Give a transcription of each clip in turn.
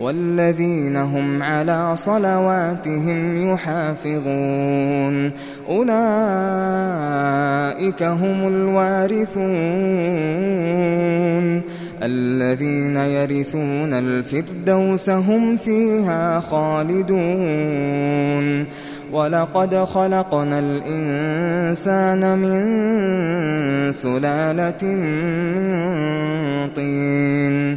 والذين هم على صلواتهم يحافظون أولئك هم الوارثون. الذين يرثون الفردوس هم فيها خالدون. وَلَقَدْ خَلَقْنَا الْإِنسَانَ مِنْ سُلَالَةٍ مِنْ طِينٍ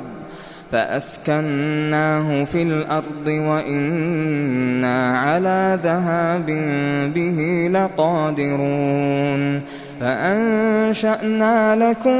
فأسكناه في الأرض وإنا على ذهاب به لقادرون فأنشأنا لكم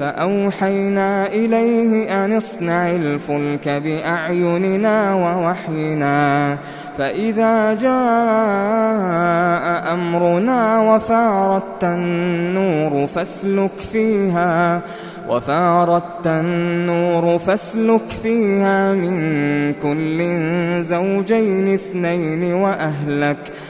فأوحينا إليه أن اصنع الفلك بأعيننا ووحينا فإذا جاء أمرنا وفارت النور فاسلك فيها وفارت النور فاسلك فيها من كل زوجين اثنين وأهلك ۖ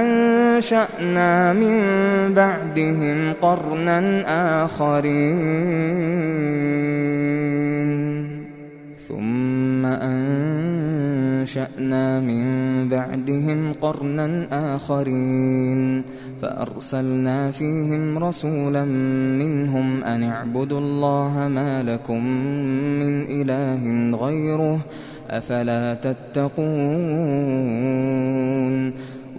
أنشأنا من بعدهم قرنا آخرين ثم أنشأنا من بعدهم قرنا آخرين فأرسلنا فيهم رسولا منهم أن اعبدوا الله ما لكم من إله غيره أفلا تتقون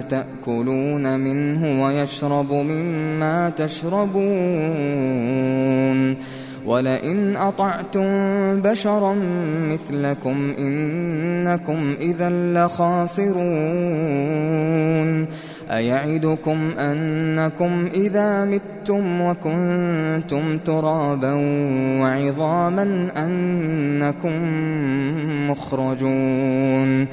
تَأْكُلُونَ مِنْهُ وَيَشْرَبُ مِمَّا تَشْرَبُونَ وَلَئِنْ أَطَعْتُمْ بَشَرًا مِثْلَكُمْ إِنَّكُمْ إِذًا لَخَاسِرُونَ أَيَعِدُكُمْ أَنَّكُمْ إِذَا مِتُّمْ وَكُنْتُمْ تُرَابًا وَعِظَامًا أَنَّكُمْ مُخْرَجُونَ